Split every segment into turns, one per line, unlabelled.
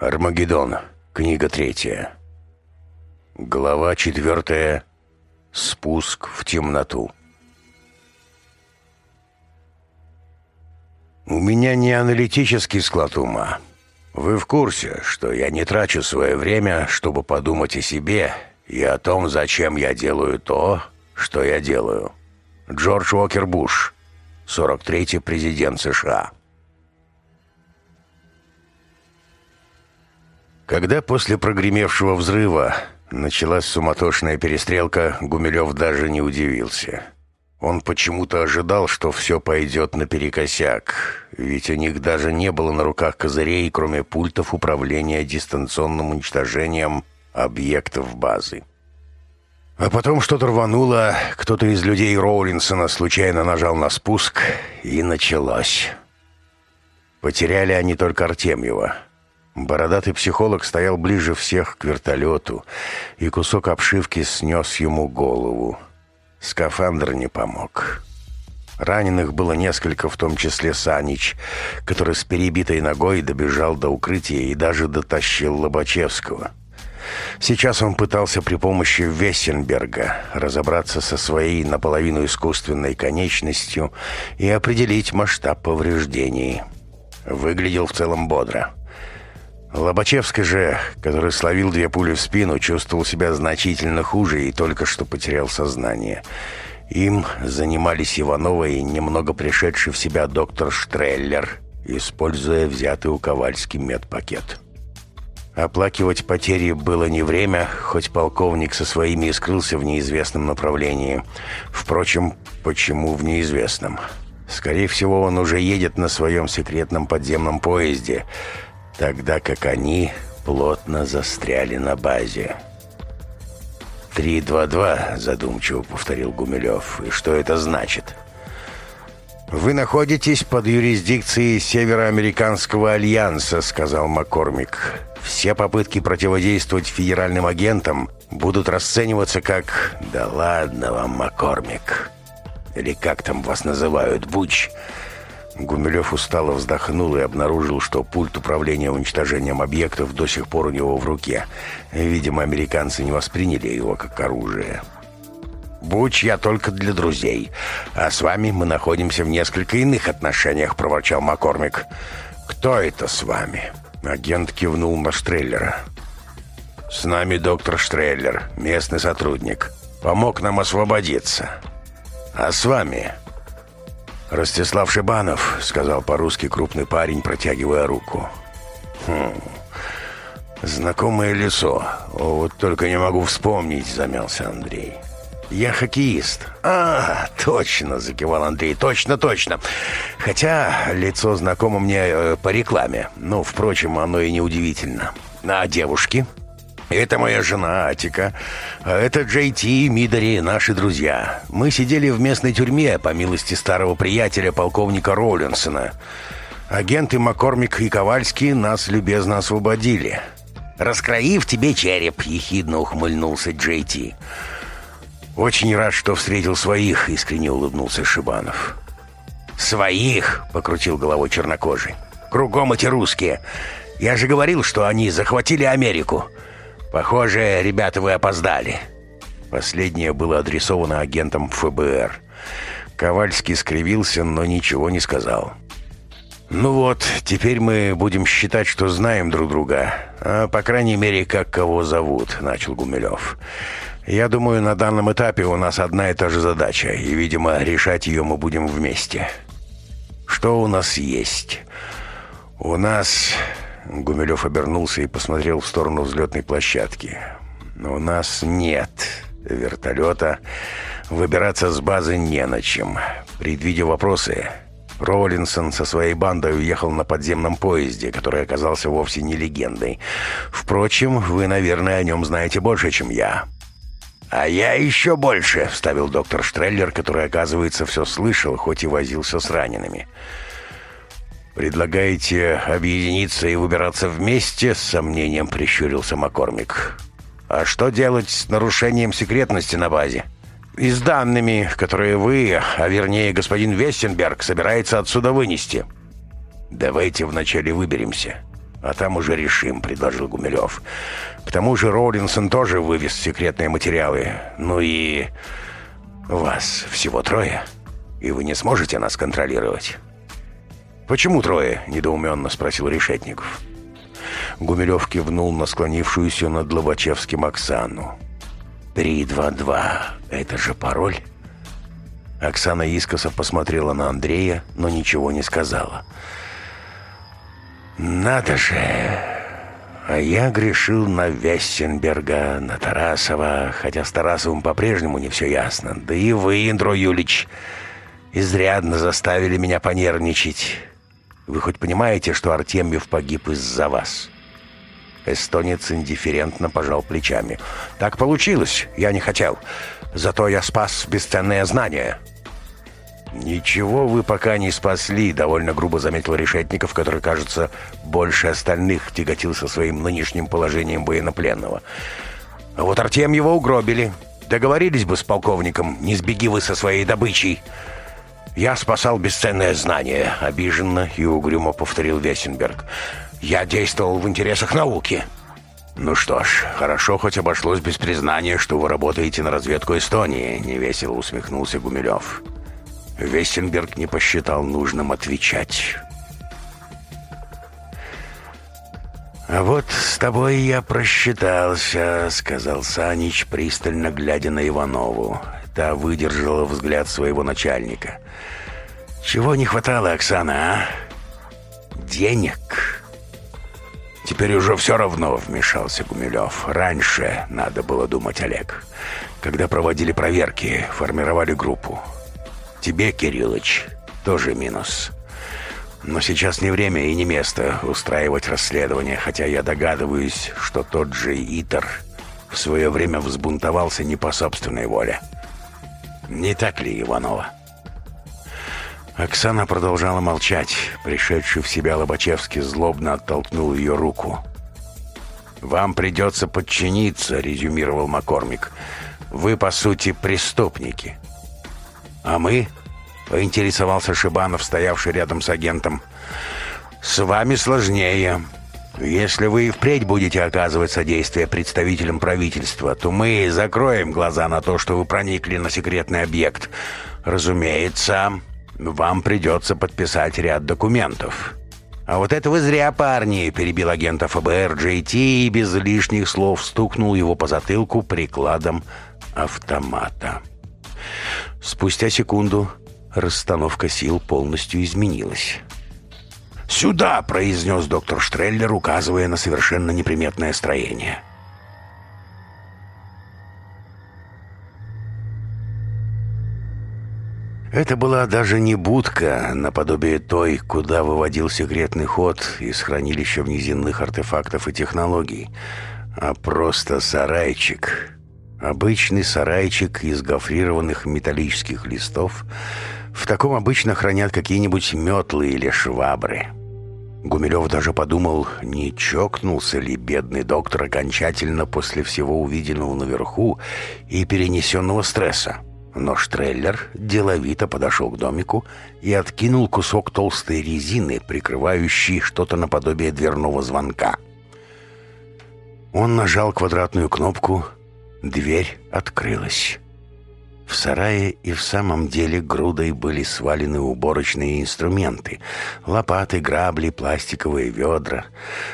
Армагеддон. Книга третья. Глава четвертая. Спуск в темноту. У меня не аналитический склад ума. Вы в курсе, что я не трачу свое время, чтобы подумать о себе и о том, зачем я делаю то, что я делаю. Джордж Уокер Буш, 43-й президент США. Когда после прогремевшего взрыва началась суматошная перестрелка, Гумилев даже не удивился. Он почему-то ожидал, что все пойдет наперекосяк, ведь у них даже не было на руках козырей, кроме пультов управления дистанционным уничтожением объектов базы. А потом что-то рвануло, кто-то из людей Роулинсона случайно нажал на спуск, и началось. Потеряли они только Артемьева — Бородатый психолог стоял ближе всех к вертолету, и кусок обшивки снес ему голову. Скафандр не помог. Раненых было несколько, в том числе Санич, который с перебитой ногой добежал до укрытия и даже дотащил Лобачевского. Сейчас он пытался при помощи Вессенберга разобраться со своей наполовину искусственной конечностью и определить масштаб повреждений. Выглядел в целом бодро. Лобачевский же, который словил две пули в спину, чувствовал себя значительно хуже и только что потерял сознание. Им занимались Иванова и немного пришедший в себя доктор Штреллер, используя взятый у Ковальски медпакет. Оплакивать потери было не время, хоть полковник со своими и скрылся в неизвестном направлении. Впрочем, почему в неизвестном? Скорее всего, он уже едет на своем секретном подземном поезде – тогда как они плотно застряли на базе. «Три-два-два», — задумчиво повторил Гумилев. «И что это значит?» «Вы находитесь под юрисдикцией Североамериканского альянса», — сказал Маккормик. «Все попытки противодействовать федеральным агентам будут расцениваться как «Да ладно вам, Маккормик!» Или как там вас называют, Буч? Гумилев устало вздохнул и обнаружил, что пульт управления уничтожением объектов до сих пор у него в руке. Видимо, американцы не восприняли его как оружие. «Буч я только для друзей, а с вами мы находимся в несколько иных отношениях», — проворчал Маккормик. «Кто это с вами?» — агент кивнул на Штреллера. «С нами доктор Штреллер, местный сотрудник. Помог нам освободиться. А с вами «Ростислав Шибанов», — сказал по-русски крупный парень, протягивая руку. «Хм, знакомое лицо. Вот только не могу вспомнить», — замялся Андрей. «Я хоккеист». «А, точно!» — закивал Андрей. «Точно, точно!» Хотя лицо знакомо мне по рекламе. Ну, впрочем, оно и не удивительно. «А девушки?» Это моя жена Атика, а это Джей Ти и Мидори, наши друзья. Мы сидели в местной тюрьме, по милости старого приятеля, полковника Роллинсона. Агенты Маккормик и Ковальский нас любезно освободили. «Раскроив тебе череп», — ехидно ухмыльнулся Джей Ти. «Очень рад, что встретил своих», — искренне улыбнулся Шибанов. «Своих!» — покрутил головой чернокожий. «Кругом эти русские. Я же говорил, что они захватили Америку». Похоже, ребята, вы опоздали. Последнее было адресовано агентом ФБР. Ковальский скривился, но ничего не сказал. «Ну вот, теперь мы будем считать, что знаем друг друга. А, по крайней мере, как кого зовут», — начал Гумилев. «Я думаю, на данном этапе у нас одна и та же задача, и, видимо, решать ее мы будем вместе. Что у нас есть? У нас Гумилев обернулся и посмотрел в сторону взлетной площадки. У нас нет вертолета. Выбираться с базы не на чем. Предвидя вопросы, Роллинсон со своей бандой уехал на подземном поезде, который оказался вовсе не легендой. Впрочем, вы, наверное, о нем знаете больше, чем я». «А я еще больше», — вставил доктор Штреллер, который, оказывается, все слышал, хоть и возился с ранеными. «Я «Предлагаете объединиться и выбираться вместе?» — с сомнением прищурился Маккормик. «А что делать с нарушением секретности на базе?» «И с данными, которые вы, а вернее господин Вестенберг, собирается отсюда вынести?» «Давайте вначале выберемся, а там уже решим», — предложил Гумилев. «К тому же Роулинсон тоже вывез секретные материалы. Ну и... вас всего трое, и вы не сможете нас контролировать». «Почему трое?» – недоуменно спросил Решетников. Гумилев кивнул на склонившуюся над Лобачевским Оксану. «3-2-2. Это же пароль?» Оксана искоса посмотрела на Андрея, но ничего не сказала. «Надо же!» А я грешил на Вестенберга, на Тарасова, хотя с Тарасовым по-прежнему не все ясно. Да и вы, Индро Юлич, изрядно заставили меня понервничать. Вы хоть понимаете, что Артемьев погиб из-за вас?» Эстонец индифферентно пожал плечами. «Так получилось. Я не хотел. Зато я спас бесценное знание». «Ничего вы пока не спасли», — довольно грубо заметил Решетников, который, кажется, больше остальных тяготился своим нынешним положением военнопленного. Вот Артем его угробили. Договорились бы с полковником, не сбеги вы со своей добычей». «Я спасал бесценное знание», — обиженно и угрюмо повторил Весенберг. «Я действовал в интересах науки». «Ну что ж, хорошо хоть обошлось без признания, что вы работаете на разведку Эстонии», — невесело усмехнулся Гумилев. Весенберг не посчитал нужным отвечать. «А вот с тобой я просчитался», — сказал Санич, пристально глядя на Иванову та выдержала взгляд своего начальника. «Чего не хватало, Оксана, а? Денег!» «Теперь уже все равно», — вмешался Гумилев. «Раньше надо было думать, Олег. Когда проводили проверки, формировали группу. Тебе, Кириллыч, тоже минус. Но сейчас не время и не место устраивать расследование, хотя я догадываюсь, что тот же Итер в свое время взбунтовался не по собственной воле не так ли, Иванова?» Оксана продолжала молчать. Пришедший в себя Лобачевский злобно оттолкнул ее руку. «Вам придется подчиниться», — резюмировал Макормик. «Вы, по сути, преступники». «А мы?» — поинтересовался Шибанов, стоявший рядом с агентом. «С вами сложнее», если вы и впредь будете оказывать содействие представителям правительства, то мы закроем глаза на то, что вы проникли на секретный объект. Разумеется, вам придется подписать ряд документов. «А вот это вы зря, парни!» — перебил агента ФБР Джей и без лишних слов стукнул его по затылку прикладом автомата. Спустя секунду расстановка сил полностью изменилась. «Сюда!» — произнес доктор Штреллер, указывая на совершенно неприметное строение. Это была даже не будка, а наподобие той, куда выводил секретный ход из хранилища внеземных артефактов и технологий, а просто сарайчик. Обычный сарайчик из гофрированных металлических листов. В таком обычно хранят какие-нибудь метлы или швабры. Гумилев даже подумал, не чокнулся ли бедный доктор окончательно после всего увиденного наверху и перенесенного стресса. Но Штреллер деловито подошел к домику и откинул кусок толстой резины, прикрывающей что-то наподобие дверного звонка. Он нажал квадратную кнопку, дверь открылась. В сарае и в самом деле грудой были свалены уборочные инструменты. Лопаты, грабли, пластиковые ведра.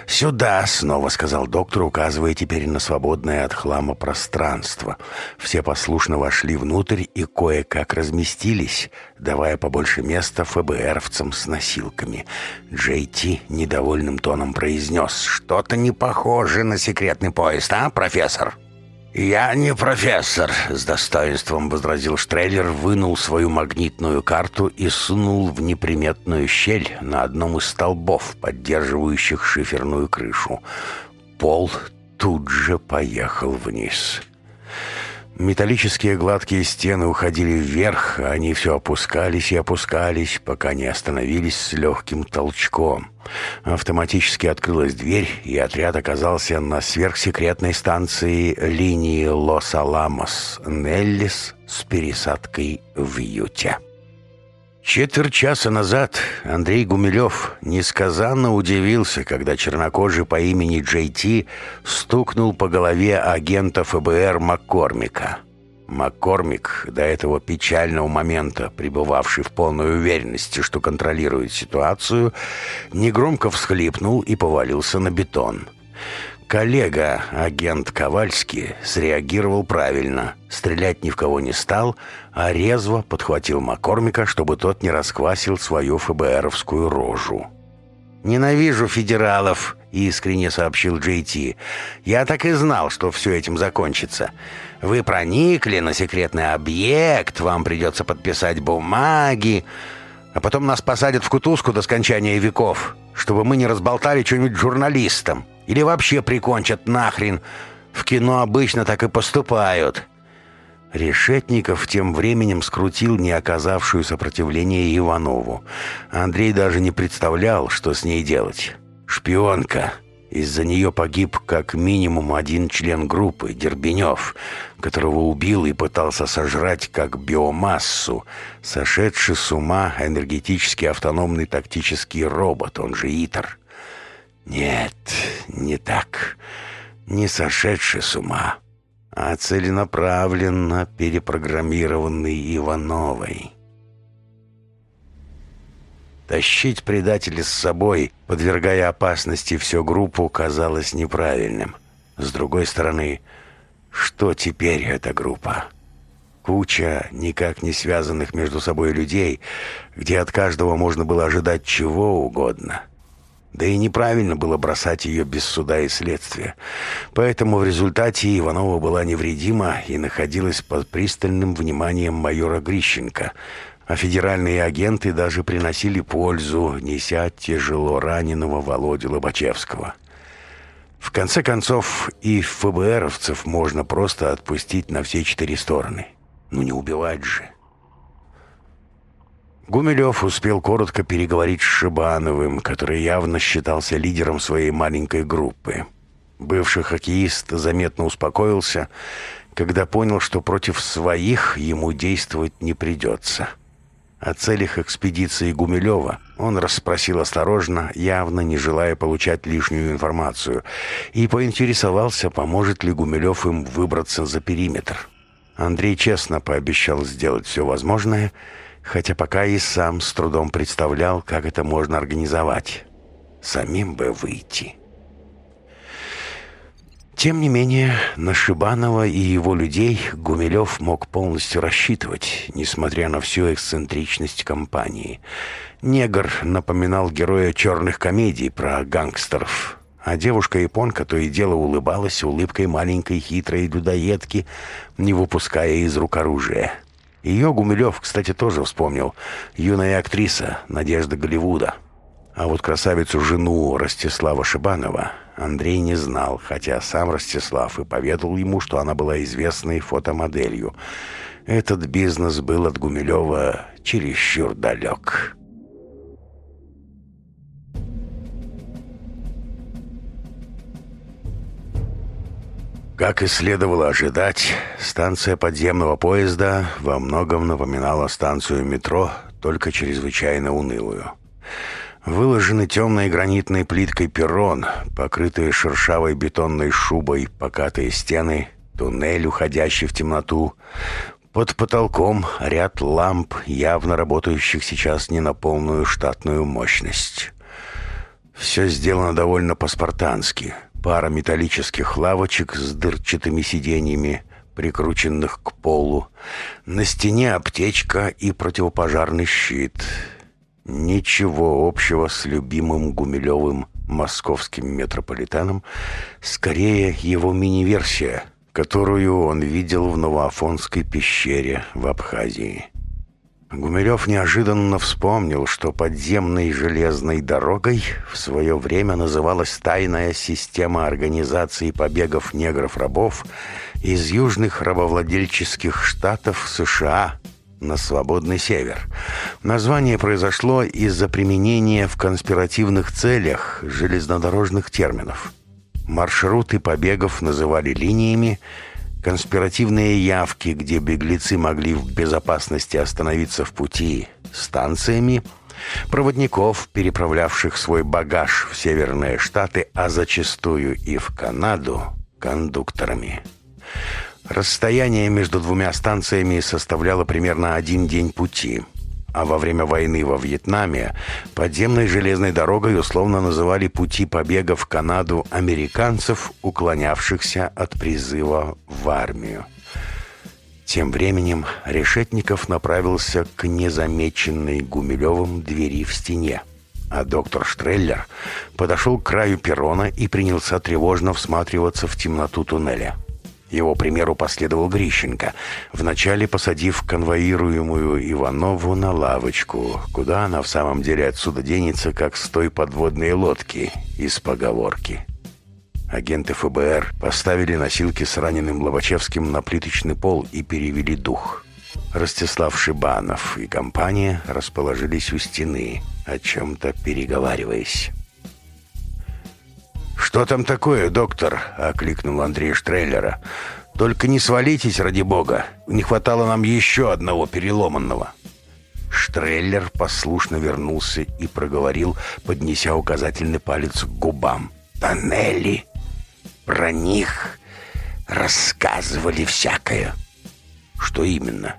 «Сюда!» — снова сказал доктор, указывая теперь на свободное от хлама пространство. Все послушно вошли внутрь и кое-как разместились, давая побольше места ФБРовцам с носилками. Джей Ти недовольным тоном произнес «Что-то не похоже на секретный поезд, а, профессор?» Я не профессор. С достоинством возразил Штрейлер, вынул свою магнитную карту и сунул в неприметную щель на одном из столбов, поддерживающих шиферную крышу. Пол тут же поехал вниз. Металлические гладкие стены уходили вверх, а они все опускались и опускались, пока не остановились с легким толчком. Автоматически открылась дверь, и отряд оказался на сверхсекретной станции линии Лос-Аламос-Неллис с пересадкой в Юте. Четверть назад Андрей Гумилев несказанно удивился, когда чернокожий по имени Джей Ти стукнул по голове агента ФБР Маккормика. Маккормик, до этого печального момента, пребывавший в полной уверенности, что контролирует ситуацию, негромко всхлипнул и повалился на бетон. Коллега, агент Ковальский, среагировал правильно. Стрелять ни в кого не стал, а резво подхватил Макормика, чтобы тот не расквасил свою ФБРовскую рожу. «Ненавижу федералов», — искренне сообщил Джей Ти. «Я так и знал, что все этим закончится. Вы проникли на секретный объект, вам придется подписать бумаги, а потом нас посадят в кутузку до скончания веков, чтобы мы не разболтали что-нибудь журналистам». Или вообще прикончат нахрен. В кино обычно так и поступают». Решетников тем временем скрутил не оказавшую сопротивление Иванову. Андрей даже не представлял, что с ней делать. «Шпионка!» Из-за нее погиб как минимум один член группы, Дербенев, которого убил и пытался сожрать как биомассу, сошедший с ума энергетически автономный тактический робот, он же итер. Нет, не так. Не сошедший с ума, а целенаправленно перепрограммированный Ивановой. Тащить предателя с собой, подвергая опасности всю группу, казалось неправильным. С другой стороны, что теперь эта группа? Куча никак не связанных между собой людей, где от каждого можно было ожидать чего угодно — да и неправильно было бросать ее без суда и следствия. Поэтому в результате Иванова была невредима и находилась под пристальным вниманием майора Грищенко. А федеральные агенты даже приносили пользу, неся тяжело раненого Володи Лобачевского. В конце концов, и ФБРовцев можно просто отпустить на все четыре стороны. Ну не убивать же. Гумилев успел коротко переговорить с Шибановым, который явно считался лидером своей маленькой группы. Бывший хоккеист заметно успокоился, когда понял, что против своих ему действовать не придется. О целях экспедиции Гумилева он расспросил осторожно, явно не желая получать лишнюю информацию, и поинтересовался, поможет ли Гумилев им выбраться за периметр. Андрей честно пообещал сделать все возможное — хотя пока и сам с трудом представлял, как это можно организовать. Самим бы выйти. Тем не менее, на Шибанова и его людей Гумилев мог полностью рассчитывать, несмотря на всю эксцентричность компании. Негр напоминал героя черных комедий про гангстеров. А девушка-японка то и дело улыбалась улыбкой маленькой хитрой людоедки, не выпуская из рук оружия. Ее Гумилев, кстати, тоже вспомнил. Юная актриса Надежда Голливуда. А вот красавицу-жену Ростислава Шибанова Андрей не знал, хотя сам Ростислав и поведал ему, что она была известной фотомоделью. Этот бизнес был от Гумилева чересчур далек. Как и следовало ожидать, станция подземного поезда во многом напоминала станцию метро, только чрезвычайно унылую. Выложены темной гранитной плиткой перрон, покрытые шершавой бетонной шубой покатые стены, туннель, уходящий в темноту. Под потолком ряд ламп, явно работающих сейчас не на полную штатную мощность. Все сделано довольно по-спартански — пара металлических лавочек с дырчатыми сиденьями, прикрученных к полу. На стене аптечка и противопожарный щит. Ничего общего с любимым Гумилевым московским метрополитеном, скорее его мини-версия, которую он видел в Новоафонской пещере в Абхазии. Гумилев неожиданно вспомнил, что подземной железной дорогой в свое время называлась тайная система организации побегов негров-рабов из южных рабовладельческих штатов США на свободный север. Название произошло из-за применения в конспиративных целях железнодорожных терминов. Маршруты побегов называли линиями, Конспиративные явки, где беглецы могли в безопасности остановиться в пути станциями, проводников, переправлявших свой багаж в Северные Штаты, а зачастую и в Канаду, кондукторами. Расстояние между двумя станциями составляло примерно один день пути – а во время войны во Вьетнаме подземной железной дорогой условно называли пути побега в Канаду американцев, уклонявшихся от призыва в армию. Тем временем Решетников направился к незамеченной Гумилевым двери в стене. А доктор Штреллер подошел к краю перрона и принялся тревожно всматриваться в темноту туннеля – его примеру последовал Грищенко, вначале посадив конвоируемую Иванову на лавочку, куда она в самом деле отсюда денется, как с той подводной лодки из поговорки. Агенты ФБР поставили носилки с раненым Лобачевским на плиточный пол и перевели дух. Ростислав Шибанов и компания расположились у стены, о чем-то переговариваясь.
«Что там такое, доктор?» — окликнул Андрей Штреллера. «Только не свалитесь, ради бога. Не хватало нам еще одного переломанного».
Штреллер послушно вернулся и проговорил, поднеся указательный палец к губам. «Тоннели! Про них рассказывали всякое!» «Что именно?»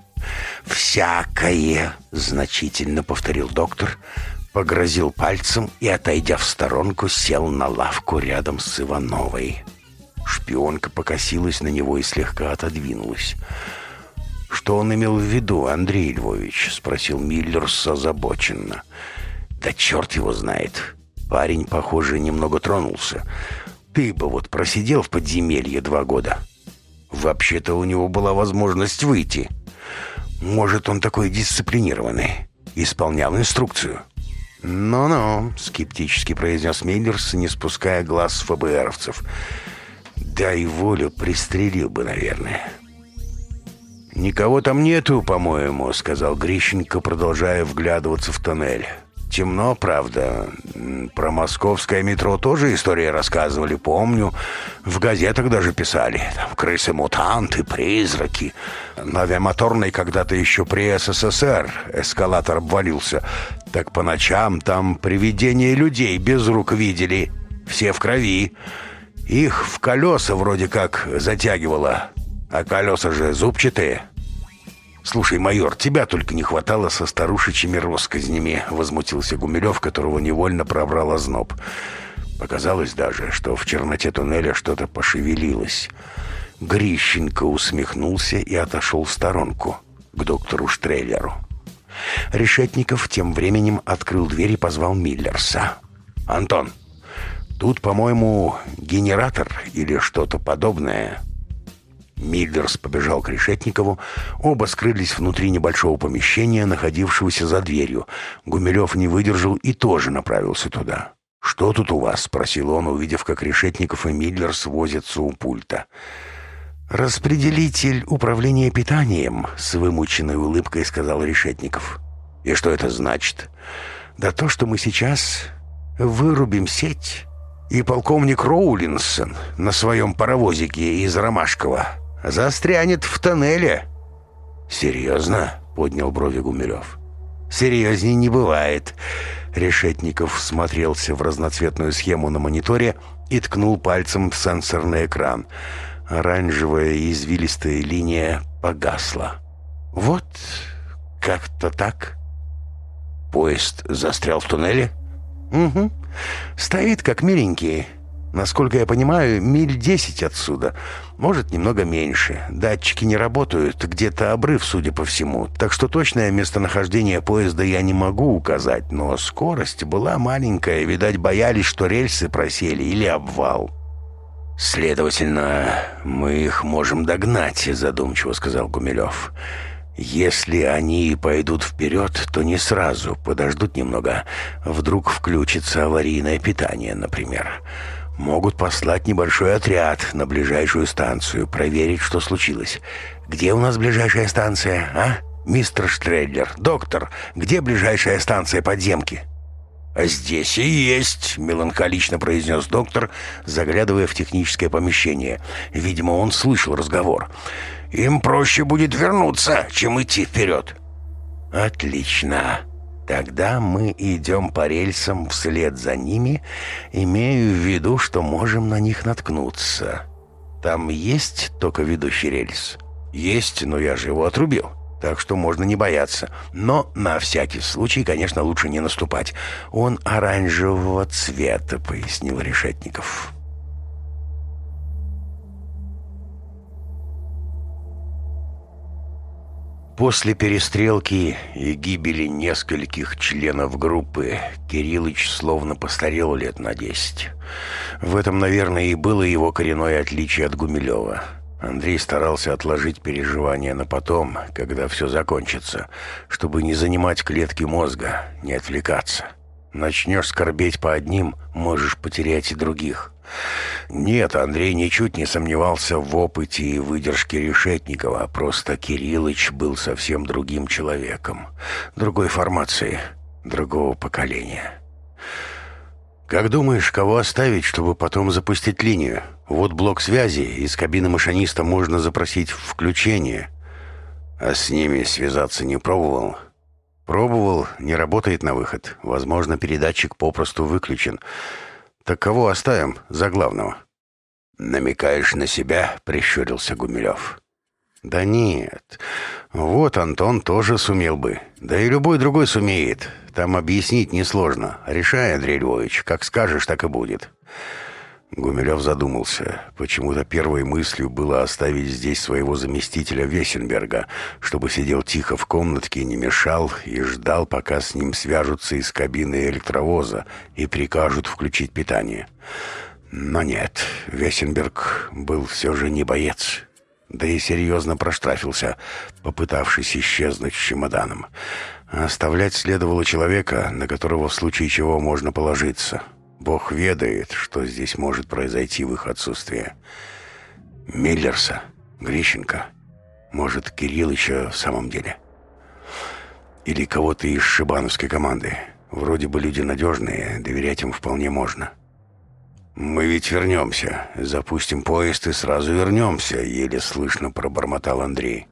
«Всякое!» — значительно повторил доктор — погрозил пальцем и, отойдя в сторонку, сел на лавку рядом с Ивановой. Шпионка покосилась на него и слегка отодвинулась. «Что он имел в виду, Андрей Львович?» — спросил Миллер созабоченно. «Да черт его знает. Парень, похоже, немного тронулся. Ты бы вот просидел в подземелье два года. Вообще-то у него была возможность выйти. Может, он такой дисциплинированный. Исполнял инструкцию». «Но-но», — скептически произнес Миллерс, не спуская глаз с ФБРовцев. «Дай волю, пристрелил бы, наверное». «Никого там нету, по-моему», — сказал Грищенко, продолжая вглядываться в тоннель темно, правда. Про московское метро тоже истории рассказывали, помню. В газетах даже писали. Там крысы-мутанты, призраки. На авиамоторной когда-то еще при СССР эскалатор обвалился. Так по ночам там привидения людей без рук видели. Все в крови. Их в колеса вроде как затягивало. А колеса же зубчатые. «Слушай, майор, тебя только не хватало со старушечьими россказнями», — возмутился Гумилев, которого невольно пробрал озноб. Показалось даже, что в черноте туннеля что-то пошевелилось. Грищенко усмехнулся и отошел в сторонку, к доктору Штреллеру. Решетников тем временем открыл дверь и позвал Миллерса. «Антон, тут, по-моему, генератор или что-то подобное. Миллер побежал к Решетникову. Оба скрылись внутри небольшого помещения, находившегося за дверью. Гумилев не выдержал и тоже направился туда. «Что тут у вас?» — спросил он, увидев, как Решетников и Миллер свозятся у пульта. «Распределитель управления питанием», — с вымученной улыбкой сказал Решетников. «И что это значит?» «Да то, что мы сейчас вырубим сеть, и полковник Роулинсон на своем паровозике из Ромашкова «Застрянет в тоннеле!» «Серьезно?» — поднял брови Гумилев. «Серьезней не бывает!» Решетников смотрелся в разноцветную схему на мониторе и ткнул пальцем в сенсорный экран. Оранжевая извилистая линия погасла. «Вот как-то так!» «Поезд застрял в туннеле?» «Угу. Стоит как миленький». Насколько я понимаю, миль 10 отсюда. Может, немного меньше. Датчики не работают, где-то обрыв, судя по всему. Так что точное местонахождение поезда я не могу указать, но скорость была маленькая. Видать, боялись, что рельсы просели или обвал. «Следовательно, мы их можем догнать», — задумчиво сказал Гумилев. «Если они пойдут вперед, то не сразу, подождут немного. Вдруг включится аварийное питание, например» могут послать небольшой отряд на ближайшую станцию, проверить, что случилось. Где у нас ближайшая станция, а? Мистер Штрейдлер, доктор, где ближайшая станция подземки? А здесь и есть, меланхолично произнес доктор, заглядывая в техническое помещение. Видимо, он слышал разговор. Им проще будет вернуться, чем идти вперед. Отлично. Тогда мы идем по рельсам вслед за ними, имею в виду, что можем на них наткнуться. Там есть только ведущий рельс? Есть, но я же его отрубил. Так что можно не бояться. Но на всякий случай, конечно, лучше не наступать. Он оранжевого цвета, пояснил Решетников. После перестрелки и гибели нескольких членов группы Кириллыч словно постарел лет на десять. В этом, наверное, и было его коренное отличие от Гумилева. Андрей старался отложить переживания на потом, когда все закончится, чтобы не занимать клетки мозга, не отвлекаться. Начнешь скорбеть по одним, можешь потерять и других. Нет, Андрей ничуть не сомневался в опыте и выдержке Решетникова, просто Кириллыч был совсем другим человеком, другой формации, другого поколения. «Как думаешь, кого оставить, чтобы потом запустить линию? Вот блок связи, из кабины машиниста можно запросить включение». «А с ними связаться не пробовал?» «Пробовал, не работает на выход. Возможно, передатчик попросту выключен». Так кого оставим за главного». «Намекаешь на себя?» — прищурился Гумилев.
«Да нет. Вот Антон тоже сумел бы. Да и любой другой сумеет. Там объяснить несложно. Решай, Андрей Львович, как скажешь, так и будет. Гумилев задумался. Почему-то первой мыслью было оставить здесь своего заместителя Весенберга, чтобы сидел тихо в комнатке, не мешал и ждал, пока с ним свяжутся из кабины электровоза и прикажут включить питание. Но нет, Весенберг был все же не боец. Да и серьезно проштрафился, попытавшись исчезнуть с чемоданом. Оставлять следовало человека, на которого в случае чего можно положиться. Бог ведает, что здесь может произойти в их отсутствие. Миллерса, Грищенко, может, Кирилл еще в самом деле. Или кого-то из шибановской команды. Вроде бы люди надежные, доверять им вполне можно. «Мы ведь вернемся. Запустим поезд и сразу вернемся», — еле слышно пробормотал Андрей.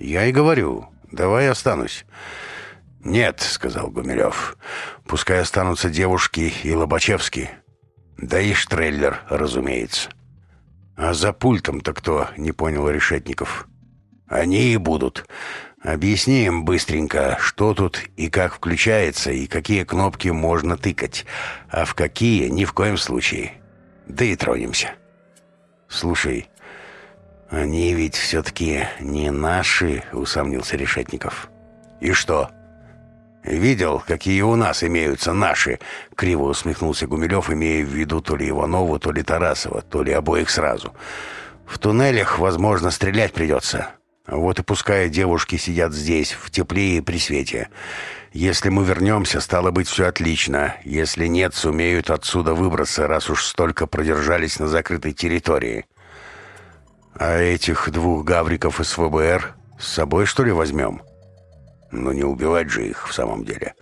«Я и говорю. Давай останусь». «Нет», — сказал Гумилев. «Пускай останутся девушки и Лобачевский. Да и Штреллер, разумеется». «А за пультом-то кто?» — не понял Решетников. «Они и будут. Объясни им быстренько, что тут и как включается, и какие кнопки можно тыкать, а в какие ни в коем случае. Да и тронемся». «Слушай, они ведь все-таки не наши», — усомнился Решетников. «И что?» «Видел, какие у нас имеются наши!» — криво усмехнулся Гумилев, имея в виду то ли Иванову, то ли Тарасова, то ли обоих сразу. «В туннелях, возможно, стрелять придется. Вот и пускай девушки сидят здесь, в тепле и при свете. Если мы вернемся, стало быть, все отлично. Если нет, сумеют отсюда выбраться, раз уж столько продержались на закрытой территории». «А этих двух гавриков из ФБР с собой, что ли, возьмем?» но не убивать же их в самом деле.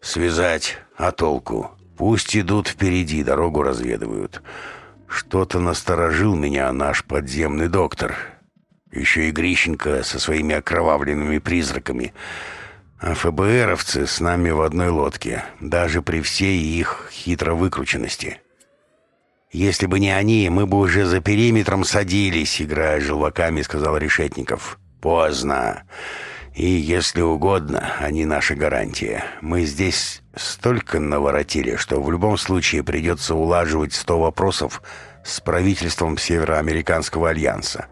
Связать, а толку? Пусть идут впереди, дорогу разведывают. Что-то насторожил меня наш подземный доктор. Еще и Грищенко со своими окровавленными призраками. А ФБРовцы с нами в одной лодке, даже при всей их хитро выкрученности. «Если бы не они, мы бы уже за периметром садились», — играя желваками, сказал Решетников. «Поздно. И если угодно, они наша гарантия. Мы здесь столько наворотили, что в любом случае придется улаживать сто вопросов с правительством Североамериканского альянса.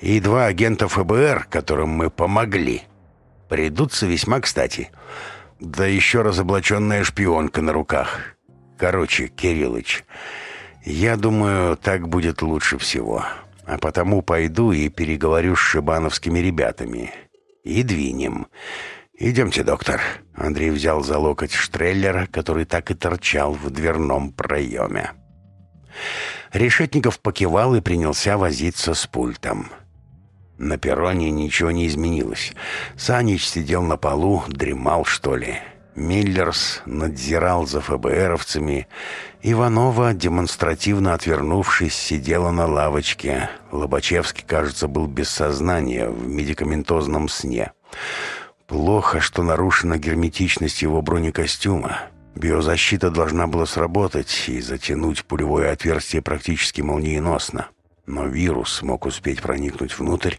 И два агента ФБР, которым мы помогли, придутся весьма кстати. Да еще разоблаченная шпионка на руках. Короче, Кириллыч, я думаю, так будет лучше всего. А потому пойду и переговорю с шибановскими ребятами» и двинем. Идемте, доктор». Андрей взял за локоть Штреллера, который так и торчал в дверном проеме. Решетников покивал и принялся возиться с пультом. На перроне ничего не изменилось. Санич сидел на полу, дремал, что ли. Миллерс надзирал за ФБРовцами. Иванова, демонстративно отвернувшись, сидела на лавочке. Лобачевский, кажется, был без сознания, в медикаментозном сне. Плохо, что нарушена герметичность его бронекостюма. Биозащита должна была сработать и затянуть пулевое отверстие практически молниеносно. Но вирус мог успеть проникнуть внутрь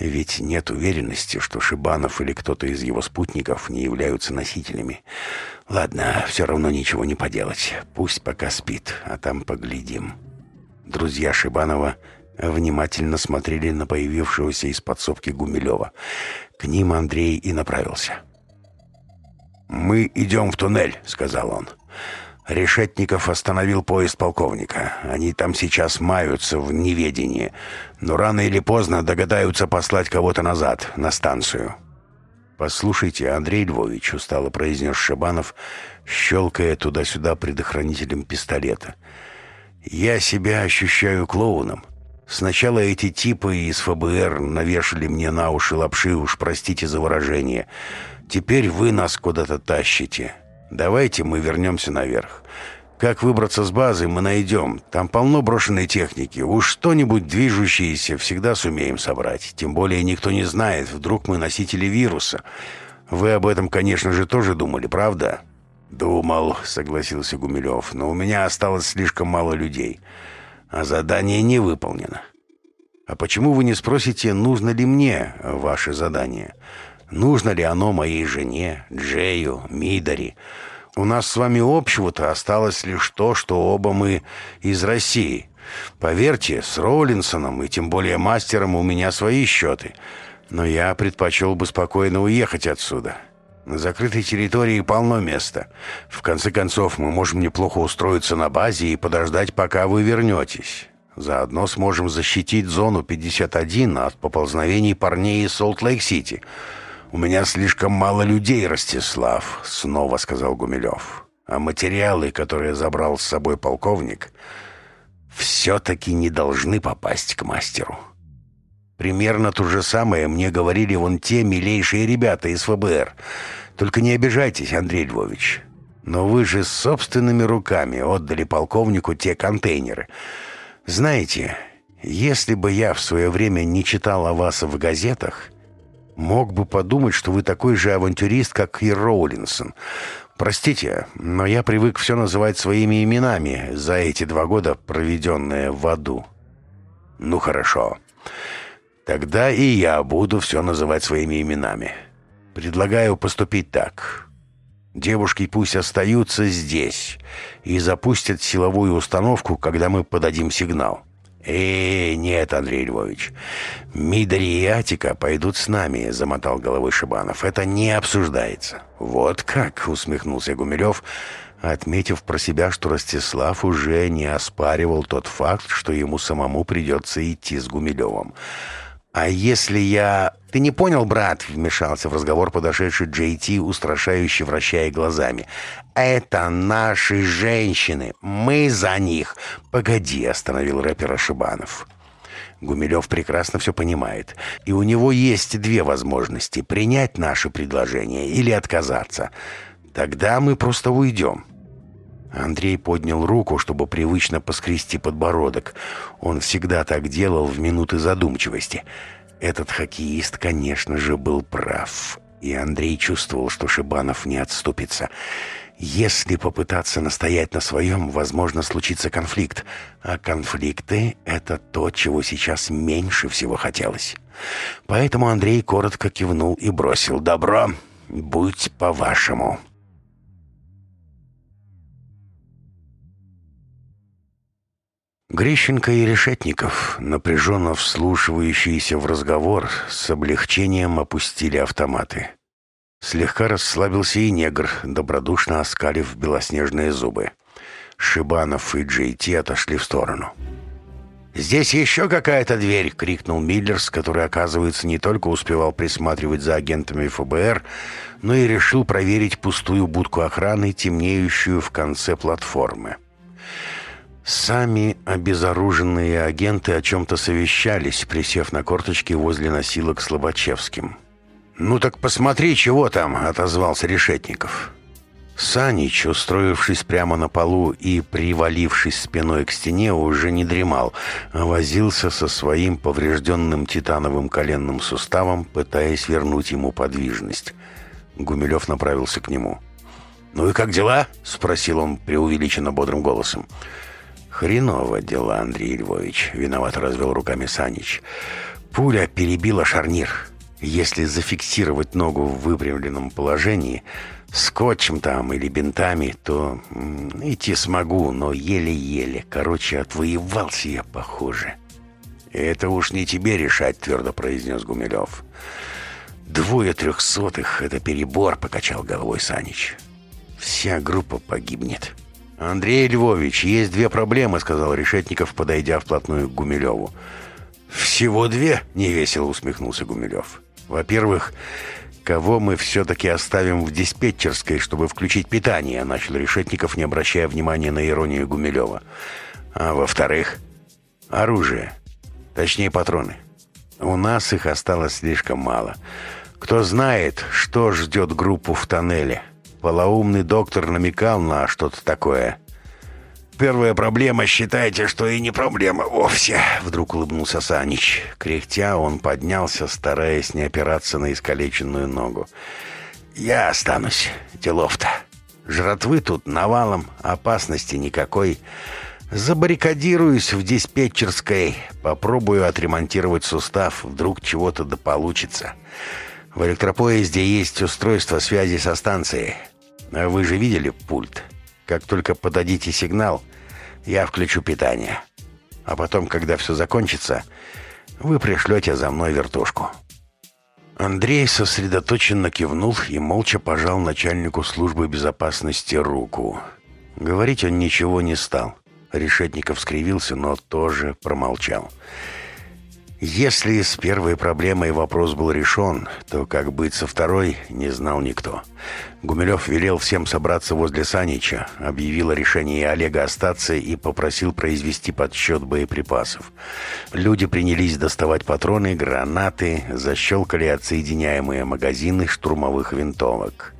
ведь нет уверенности, что Шибанов или кто-то из его спутников не являются носителями. Ладно, все равно ничего не поделать. Пусть пока спит, а там поглядим. Друзья Шибанова внимательно смотрели на появившегося из подсобки Гумилева. К ним Андрей и направился. «Мы идем в туннель», — сказал он. Решетников остановил поезд полковника. Они там сейчас маются в неведении, но рано или поздно догадаются послать кого-то назад, на станцию. «Послушайте, Андрей Львович», — устало произнес Шабанов, щелкая туда-сюда предохранителем пистолета. «Я себя ощущаю клоуном. Сначала эти типы из ФБР навешали мне на уши лапши, уж простите за выражение. Теперь вы нас куда-то тащите. Давайте мы вернемся наверх. Как выбраться с базы, мы найдем. Там полно брошенной техники. Уж что-нибудь движущееся всегда сумеем собрать. Тем более никто не знает, вдруг мы носители вируса. Вы об этом, конечно же, тоже думали, правда? Думал, согласился Гумилев, но у меня осталось слишком мало людей. А задание не выполнено. А почему вы не спросите, нужно ли мне ваше задание? — Нужно ли оно моей жене, Джею, Мидари? У нас с вами общего-то осталось лишь то, что оба мы из России. Поверьте, с Роулинсоном и тем более мастером у меня свои счеты. Но я предпочел бы спокойно уехать отсюда. На закрытой территории полно места. В конце концов, мы можем неплохо устроиться на базе и подождать, пока вы вернетесь. Заодно сможем защитить зону 51 от поползновений парней из Солт-Лейк-Сити». «У меня слишком мало людей, Ростислав», — снова сказал Гумилев. «А материалы, которые забрал с собой полковник, все-таки не должны попасть к мастеру». Примерно то же самое мне говорили вон те милейшие ребята из ФБР. Только не обижайтесь, Андрей Львович. Но вы же собственными руками отдали полковнику те контейнеры. Знаете, если бы я в свое время не читал о вас в газетах, Мог бы подумать, что вы такой же авантюрист, как и Роулинсон. Простите, но я привык все называть своими именами за эти два года, проведенные в аду. Ну хорошо. Тогда и я буду все называть своими именами. Предлагаю поступить так. Девушки пусть остаются здесь и запустят силовую установку, когда мы подадим сигнал. «Э, нет, Андрей Львович, Мидори и Атика пойдут с нами», — замотал головой Шибанов. «Это не обсуждается». «Вот как!» — усмехнулся Гумилев, отметив про себя, что Ростислав уже не оспаривал тот факт, что ему самому придется идти с Гумилевым. А если я... Ты не понял, брат, вмешался в разговор подошедший Джейти, устрашающий, вращая глазами. Это наши женщины. Мы за них. Погоди, остановил рэпера Шибанов. Гумилев прекрасно все понимает. И у него есть две возможности. Принять наше предложение или отказаться. Тогда мы просто уйдем. Андрей поднял руку, чтобы привычно поскрести подбородок. Он всегда так делал в минуты задумчивости. Этот хоккеист, конечно же, был прав. И Андрей чувствовал, что Шибанов не отступится. Если попытаться настоять на своем, возможно, случится конфликт. А конфликты — это то, чего сейчас меньше всего хотелось. Поэтому Андрей коротко кивнул и бросил «Добро, будь по-вашему». Грещенко и Решетников, напряженно вслушивающиеся в разговор, с облегчением опустили автоматы. Слегка расслабился и негр, добродушно оскалив белоснежные зубы. Шибанов и Джейти отошли в сторону. «Здесь еще какая-то дверь!» — крикнул Миллерс, который, оказывается, не только успевал присматривать за агентами ФБР, но и решил проверить пустую будку охраны, темнеющую в конце платформы. Сами обезоруженные агенты о чем-то совещались, присев на корточки возле носилок с Лобачевским. «Ну так посмотри, чего там!» — отозвался Решетников. Санич, устроившись прямо на полу и привалившись спиной к стене, уже не дремал, а возился со своим поврежденным титановым коленным суставом, пытаясь вернуть ему подвижность. Гумилев направился к нему. «Ну и как дела?» — спросил он преувеличенно бодрым голосом. «Да». Хреново дела, Андрей Львович, виноват развел руками Санич. Пуля перебила шарнир. Если зафиксировать ногу в выпрямленном положении, скотчем там или бинтами, то идти смогу, но еле-еле. Короче, отвоевался я, похоже. «Это уж не тебе решать», — твердо произнес Гумилев. «Двое трехсотых — это перебор», — покачал головой Санич. «Вся группа погибнет». Андрей Львович, есть две проблемы, сказал Решетников, подойдя вплотную к Гумилеву. Всего две, невесело усмехнулся Гумилев. Во-первых, кого мы все-таки оставим в диспетчерской, чтобы включить питание, начал Решетников, не обращая внимания на иронию Гумилева. А во-вторых, оружие. Точнее, патроны. У нас их осталось слишком мало. Кто знает, что ждет группу в тоннеле. Полоумный доктор намекал на что-то такое. «Первая проблема, считайте, что и не проблема вовсе», — вдруг улыбнулся Санич. Кряхтя, он поднялся, стараясь не опираться на искалеченную ногу. «Я останусь, делов-то. Жратвы тут навалом, опасности никакой. Забаррикадируюсь в диспетчерской, попробую отремонтировать сустав, вдруг чего-то да получится». В электропоезде есть устройство связи со станцией. А вы же видели пульт? Как только подадите сигнал, я включу питание. А потом, когда все закончится, вы пришлете за мной вертушку». Андрей сосредоточенно кивнул и молча пожал начальнику службы безопасности руку. Говорить он ничего не стал. Решетников скривился, но тоже промолчал. «Андрей» Если с первой проблемой вопрос был решен, то как быть со второй, не знал никто. Гумилев велел всем собраться возле Санича, объявил о решении Олега остаться и попросил произвести подсчет боеприпасов. Люди принялись доставать патроны, гранаты, защелкали отсоединяемые магазины штурмовых винтовок.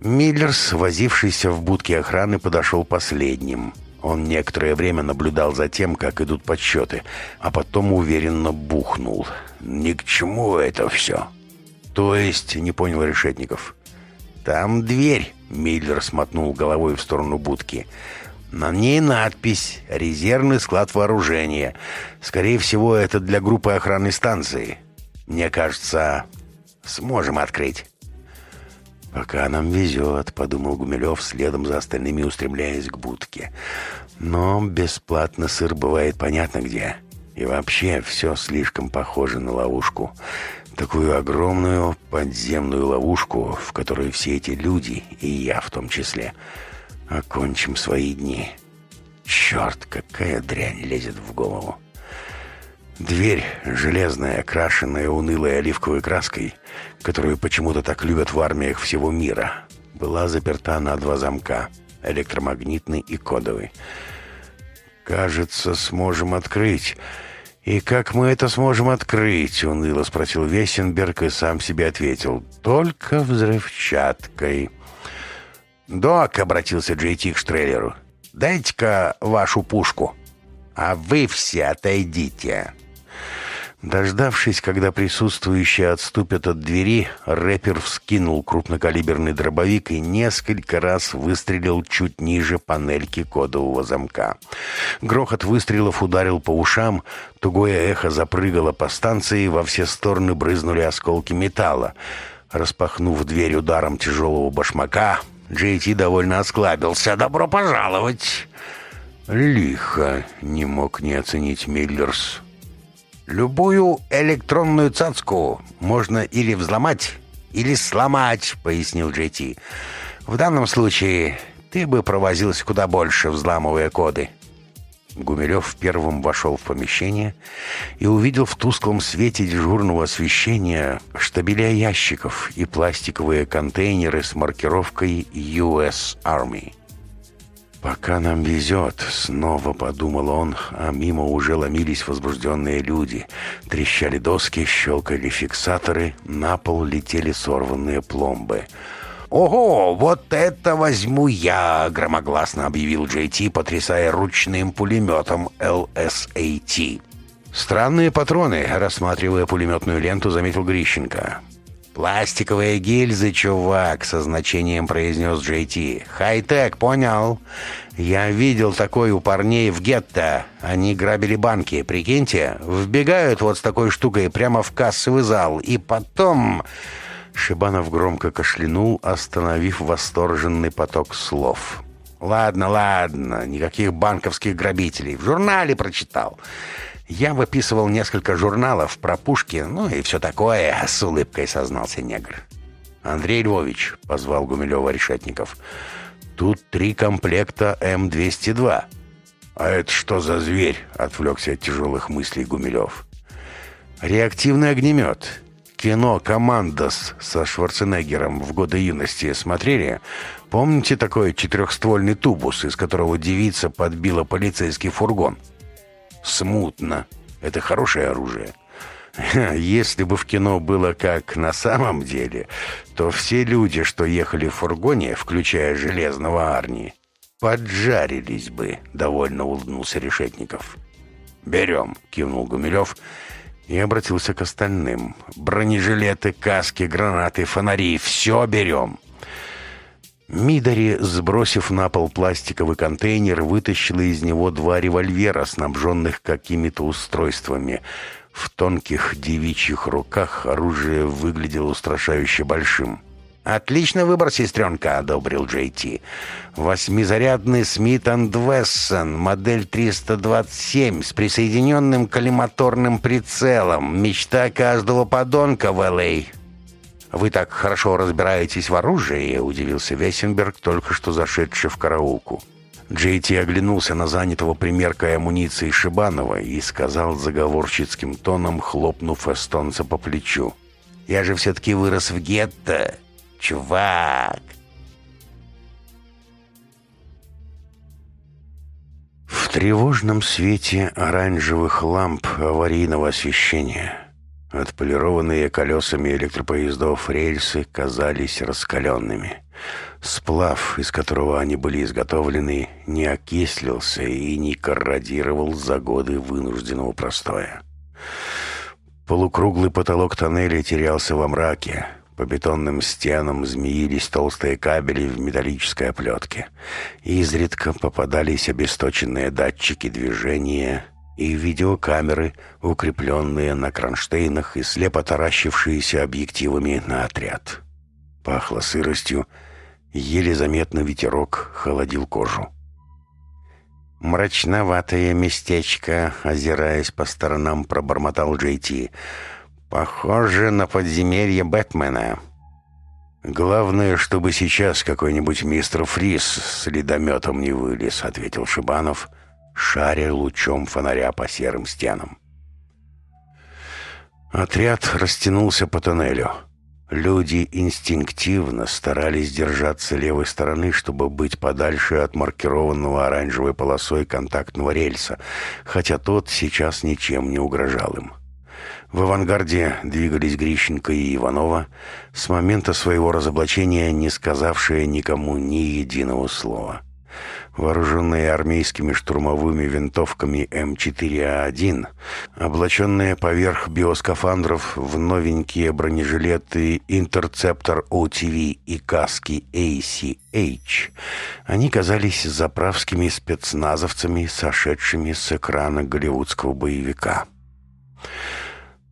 Миллерс, возившийся в будке охраны, подошел последним – он некоторое время наблюдал за тем, как идут подсчеты, а потом уверенно бухнул. «Ни к чему это все!» «То есть?» — не понял Решетников. «Там дверь!» — Миллер смотнул головой в сторону будки. На ней надпись «Резервный склад вооружения». Скорее всего, это для группы охраны станции. Мне кажется, сможем открыть. Пока нам везет, подумал Гумилев, следом за остальными устремляясь к будке. Но бесплатно сыр бывает понятно где. И вообще все слишком похоже на ловушку. Такую огромную подземную ловушку, в которой все эти люди, и я в том числе, окончим свои дни. Черт, какая дрянь лезет в голову. Дверь, железная, окрашенная унылой оливковой краской, которую почему-то так любят в армиях всего мира, была заперта на два замка – электромагнитный и кодовый. «Кажется, сможем открыть». «И как мы это сможем открыть?» — уныло спросил Весенберг и сам себе ответил. «Только взрывчаткой». «Док», — обратился Джей к Штрейлеру, — «дайте-ка вашу пушку, а вы все отойдите». Дождавшись, когда присутствующие отступят от двери, рэпер вскинул крупнокалиберный дробовик и несколько раз выстрелил чуть ниже панельки кодового замка. Грохот выстрелов ударил по ушам, тугое эхо запрыгало по станции, во все стороны брызнули осколки металла. Распахнув дверь ударом тяжелого башмака, Джейти довольно осклабился. «Добро пожаловать!» «Лихо!» — не мог не оценить Миллерс. Любую электронную цацку можно или взломать, или сломать, пояснил Джети. В данном случае ты бы провозился куда больше, взламывая коды. Гумилев первым вошел в помещение и увидел в тусклом свете дежурного освещения штабеля ящиков и пластиковые контейнеры с маркировкой US Army. Пока нам везет, снова подумал он, а мимо уже ломились возбужденные люди. Трещали доски, щелкали фиксаторы, на пол летели сорванные пломбы.
«Ого, вот это возьму я!» — громогласно объявил Джей Ти, потрясая ручным пулеметом LSAT. «Странные патроны», — рассматривая пулеметную ленту, заметил Грищенко. «Пластиковые гильзы, чувак», — со значением произнес Джейти. «Хай-тек, понял? Я видел такой у парней в гетто. Они грабили банки, прикиньте. Вбегают вот с такой штукой прямо в кассовый зал. И потом...» Шибанов громко кашлянул, остановив восторженный поток слов. «Ладно, ладно, никаких банковских грабителей. В журнале прочитал». Я выписывал несколько журналов про пушки, ну и все такое, с улыбкой сознался негр. Андрей Львович, позвал Гумилева Решетников, тут три комплекта М-202. А это что за зверь? Отвлекся от тяжелых мыслей Гумилев. Реактивный огнемет. Кино «Командос» со Шварценеггером в годы юности смотрели? Помните такой четырехствольный тубус, из которого девица подбила полицейский фургон? — смутно. Это хорошее оружие. Если бы в кино было как на самом деле, то все люди, что ехали в фургоне, включая Железного Арни, поджарились бы, довольно улыбнулся Решетников. «Берем», — кивнул Гумилев и обратился к остальным. «Бронежилеты, каски, гранаты, фонари — все берем!» Мидари, сбросив на пол пластиковый контейнер, вытащила из него два револьвера, снабженных какими-то устройствами. В тонких девичьих руках оружие выглядело устрашающе большим. Отличный выбор, сестренка», — одобрил Джей Ти. «Восьмизарядный Смит энд Вессон, модель 327, с присоединенным коллиматорным прицелом. Мечта каждого подонка в Л.А. «Вы так хорошо разбираетесь в оружии», — удивился Весенберг, только что зашедший в караулку. Джейти оглянулся на занятого примеркой амуниции Шибанова и сказал заговорщицким тоном, хлопнув эстонца по плечу. «Я же все-таки вырос в гетто, чувак!» В тревожном свете оранжевых ламп аварийного освещения – Отполированные колесами электропоездов рельсы казались раскаленными. Сплав, из которого они были изготовлены, не окислился и не корродировал за годы вынужденного простоя. Полукруглый потолок тоннеля терялся во мраке. По бетонным стенам змеились толстые кабели в металлической оплетке. Изредка попадались обесточенные датчики движения — и видеокамеры, укрепленные на кронштейнах и слепо таращившиеся объективами на отряд. Пахло сыростью, еле заметно ветерок холодил кожу. «Мрачноватое местечко», — озираясь по сторонам, пробормотал Джей Ти. «Похоже на подземелье Бэтмена». «Главное, чтобы сейчас какой-нибудь мистер Фрис с ледометом не вылез», — ответил Шибанов, — шаря лучом фонаря по серым стенам. Отряд растянулся по тоннелю. Люди инстинктивно старались держаться левой стороны, чтобы быть подальше от маркированного оранжевой полосой контактного рельса, хотя тот сейчас ничем не угрожал им. В авангарде двигались Грищенко и Иванова, с момента своего разоблачения не сказавшие никому ни единого слова вооруженные армейскими штурмовыми винтовками эм М4А1, облаченные поверх биоскафандров в новенькие бронежилеты «Интерцептор ОТВ и каски ACH, они казались заправскими спецназовцами, сошедшими с экрана голливудского боевика.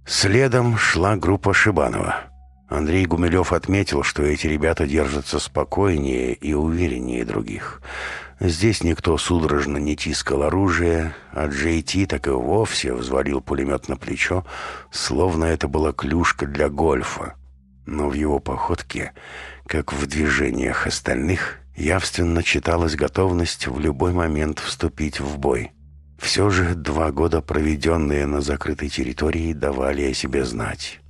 Следом шла группа Шибанова — Андрей Гумилев отметил, что эти ребята держатся спокойнее и увереннее других. Здесь никто судорожно не тискал оружие, а JT так и вовсе взвалил пулемет на плечо, словно это была клюшка для гольфа. Но в его походке, как в движениях остальных, явственно читалась готовность в любой момент вступить в бой. Все же два года, проведенные на закрытой территории, давали о себе знать.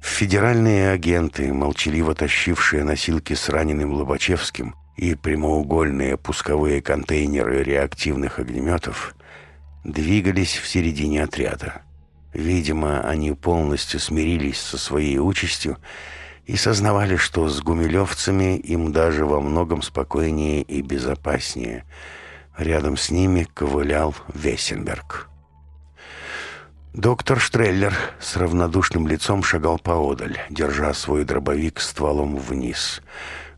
Федеральные агенты, молчаливо тащившие носилки с раненым Лобачевским и прямоугольные пусковые контейнеры реактивных огнеметов, двигались в середине отряда. Видимо, они полностью смирились со своей участью
и сознавали, что с гумилевцами им даже во многом спокойнее и безопаснее. Рядом с ними ковылял Весенберг. Доктор Штреллер с равнодушным лицом шагал поодаль, держа свой дробовик стволом вниз.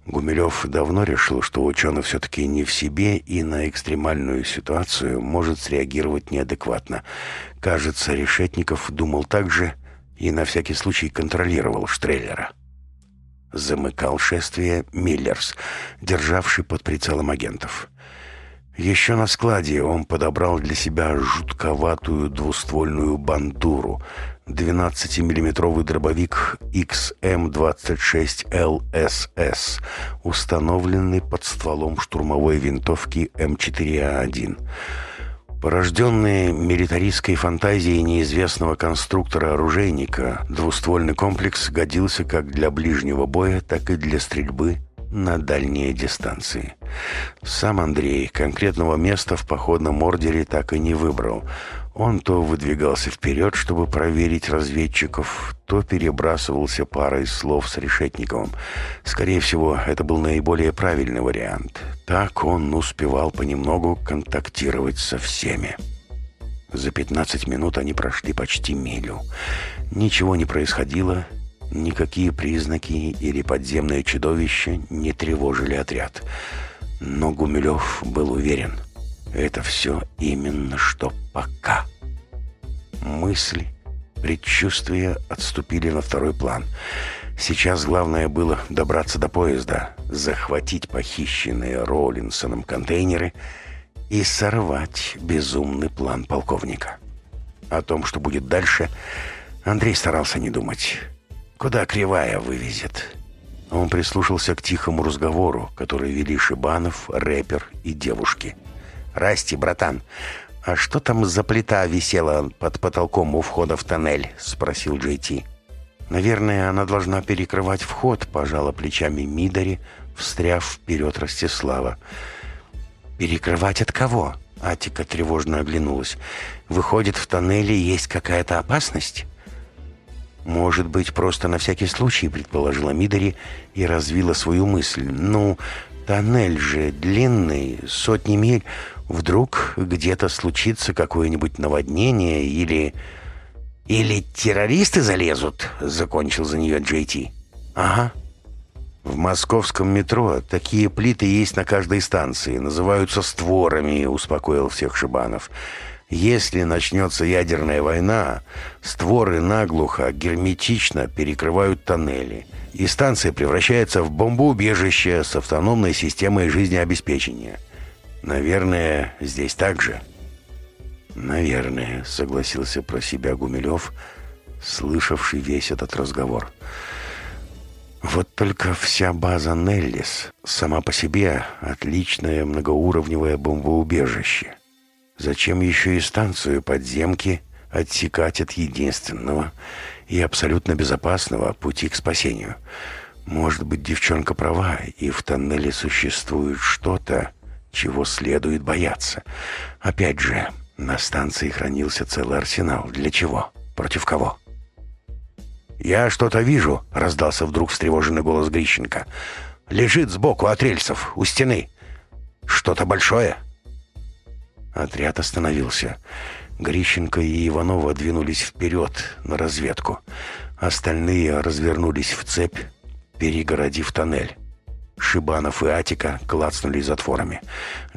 Гумилев давно решил, что ученый все-таки не в себе и на экстремальную ситуацию может среагировать неадекватно. Кажется, Решетников думал так же и на всякий случай контролировал Штреллера. Замыкал шествие Миллерс, державший под прицелом агентов. Еще на складе он подобрал для себя жутковатую двуствольную бандуру, 12-миллиметровый дробовик XM26LSS, эм установленный под стволом штурмовой винтовки эм М4А1. Порожденный милитаристской фантазией неизвестного конструктора-оружейника, двуствольный комплекс годился как для ближнего боя, так и для стрельбы на дальние дистанции. Сам Андрей конкретного места в походном ордере так и не выбрал. Он то выдвигался вперед, чтобы проверить разведчиков, то перебрасывался парой слов с Решетниковым. Скорее всего, это был наиболее правильный вариант. Так он успевал понемногу контактировать со всеми. За 15 минут они прошли почти милю. Ничего не происходило, Никакие признаки или подземное чудовище не тревожили отряд. Но Гумилев был уверен, это все именно что пока. Мысли, предчувствия отступили на второй план. Сейчас главное было добраться до поезда, захватить похищенные Роллинсоном контейнеры и сорвать безумный план полковника. О том, что будет дальше, Андрей старался не думать. Куда кривая вывезет? Он прислушался к тихому разговору, который вели Шибанов, рэпер и девушки. «Расти, братан, а что там за плита висела под потолком у входа в тоннель?» — спросил Джей Ти. «Наверное, она должна перекрывать вход», — пожала плечами Мидари, встряв вперед Ростислава. «Перекрывать от кого?» — Атика тревожно оглянулась. «Выходит, в тоннеле есть какая-то опасность?» Может быть, просто на всякий случай, предположила Мидори и развила свою мысль. Ну, тоннель же длинный, сотни миль. Вдруг где-то случится какое-нибудь наводнение или... «Или террористы залезут?» — закончил за нее Джейти. «Ага». В московском метро такие плиты есть на каждой станции. Называются створами, — успокоил всех Шибанов. Если начнется ядерная война, створы наглухо, герметично перекрывают тоннели, и станция превращается в бомбоубежище с автономной системой жизнеобеспечения. Наверное, здесь так же. «Наверное», — согласился про себя Гумилев, слышавший весь этот разговор. Вот только вся база Неллис сама по себе отличное многоуровневое бомбоубежище. Зачем еще и станцию подземки отсекать от единственного и абсолютно безопасного пути к спасению? Может быть, девчонка права, и в тоннеле существует что-то, чего следует бояться. Опять же, на станции хранился целый арсенал. Для чего? Против кого? «Я что-то вижу», — раздался вдруг встревоженный голос Грищенко. «Лежит сбоку от рельсов, у стены. Что-то большое?» Отряд остановился. Грищенко и Иванова двинулись вперед, на разведку. Остальные развернулись в цепь, перегородив тоннель. Шибанов и Атика клацнули затворами.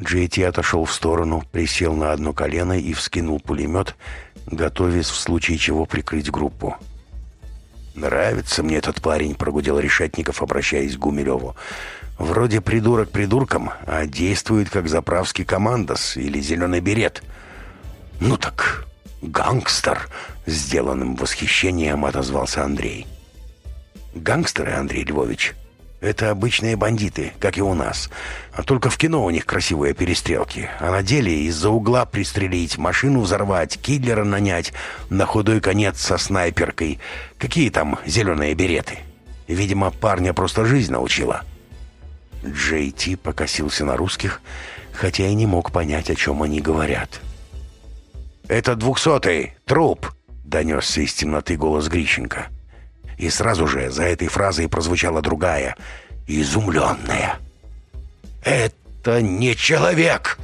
Джейти отошел в сторону, присел на одно колено и вскинул пулемет, готовясь в случае чего прикрыть группу. «Нравится мне этот парень», — прогудел Решетников, обращаясь к Гумилеву. Вроде придурок придурком, а действует как заправский командос или зеленый берет. Ну так, гангстер, сделанным восхищением отозвался Андрей. Гангстеры, Андрей Львович, это обычные бандиты, как и у нас. А только в кино у них красивые перестрелки. А на деле из-за угла пристрелить, машину взорвать, киллера нанять, на худой конец со снайперкой. Какие там зеленые береты? Видимо, парня просто жизнь научила. — Джейти покосился на русских, хотя и не мог понять, о чем они говорят. «Это двухсотый! Труп!» — донесся из темноты голос Грищенко.
И сразу же за этой фразой прозвучала другая, изумленная. «Это не человек!»